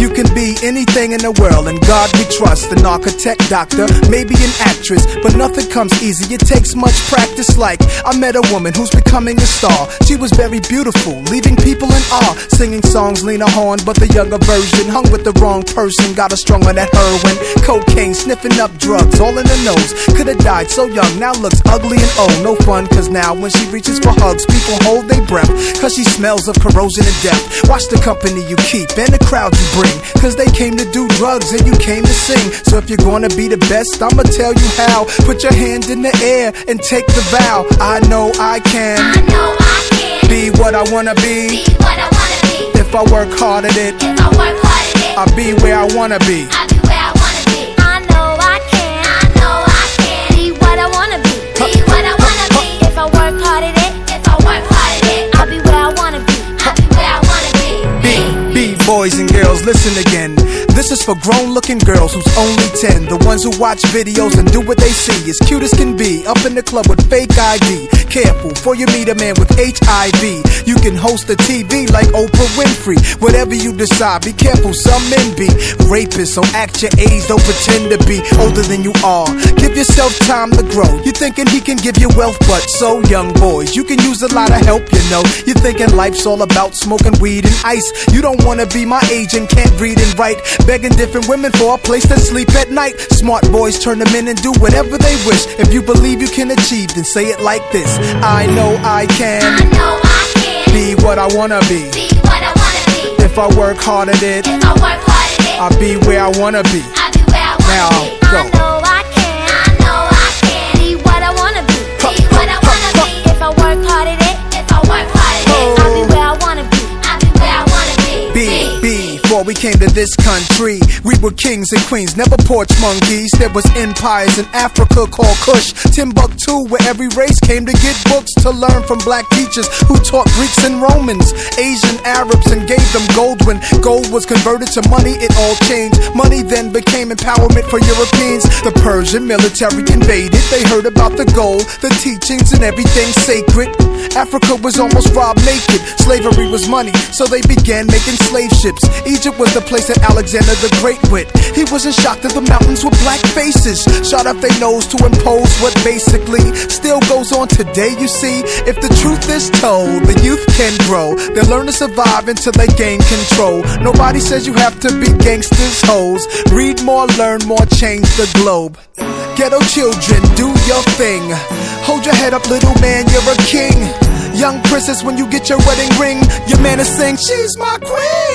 You can be anything in the world, and God we trust. An architect, doctor, maybe an actress, but nothing comes easy. It takes much practice. Like I met a woman who's becoming a star. She was very beautiful, leaving people in awe. Singing songs, Lena Horne, but the younger version hung with the wrong person. Got her strung on that heroin, cocaine, sniffing up drugs, all in the nose. Could've died so young, now looks ugly and old. No fun, cause now when she reaches for hugs, people hold their breath. Cause she smells of corrosion and death. Watch the company you keep and the crowd you bring. Cause they came to do drugs and you came to sing. So if you're gonna be the best, I'ma tell you how. Put your hand in the air and take the vow. I know I can. I know I can be what I wanna be. Be what I wanna be. If I work hard at it, if I work hard at it, I'll be where I wanna be. Boys and girls, listen again. This is for grown looking girls who's only 10. The ones who watch videos and do what they see. As cute as can be. Up in the club with fake ID. Careful, for you meet a man with HIV. You can host a TV like Oprah Winfrey. Whatever you decide, be careful. Some men be rapists, so act your age. Don't pretend to be older than you are. Give yourself time to grow. You're thinking he can give you wealth, but so young boys. You can use a lot of help, you know. You're thinking life's all about smoking weed and ice. You don't wanna be my age and can't read and write. Begging different women for a place to sleep at night. Smart boys turn them in and do whatever they wish. If you believe you can achieve, then say it like this I know I can. I know I can be what I wanna be. Be what I wanna be. If I work hard at it, if I work hard at it, I'll be where I wanna be. I'll be where I wanna now, be. Go. Came to this country, we were kings and queens, never porch monkeys. There was empires in Africa called Kush, Timbuktu, where every race came to get books to learn from black teachers who taught Greeks and Romans, Asian Arabs, and gave them gold. When gold was converted to money, it all changed. Money then became empowerment for Europeans. The Persian military invaded. They heard about the gold, the teachings, and everything sacred. Africa was almost robbed naked. Slavery was money, so they began making slave ships. Egypt was the place that Alexander the Great went. He wasn't shocked that the mountains were black faces. Shot up their nose to impose what basically still goes on today, you see. If the truth is told, the youth can grow. They'll learn to survive until they gain control. Nobody says you have to be gangsters, hoes. Read more, learn more, change the globe. Ghetto children, do your thing. Hold your head up, little man, you're a king. Young princess, when you get your wedding ring, your man is saying, She's my queen.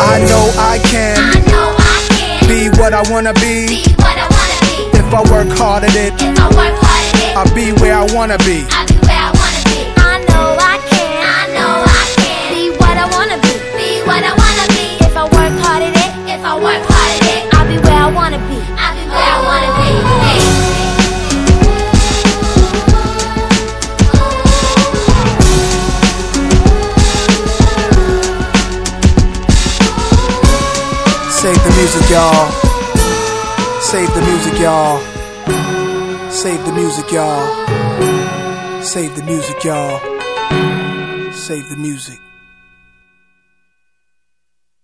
I know I can. I know I can be what I wanna be. Be what I wanna be. If I work hard at it, if I work hard at it, I'll be where I wanna be. I'll be where I Save the music, y'all. Save the music, y'all. Save the music, y'all. Save the music, y'all. Save the music.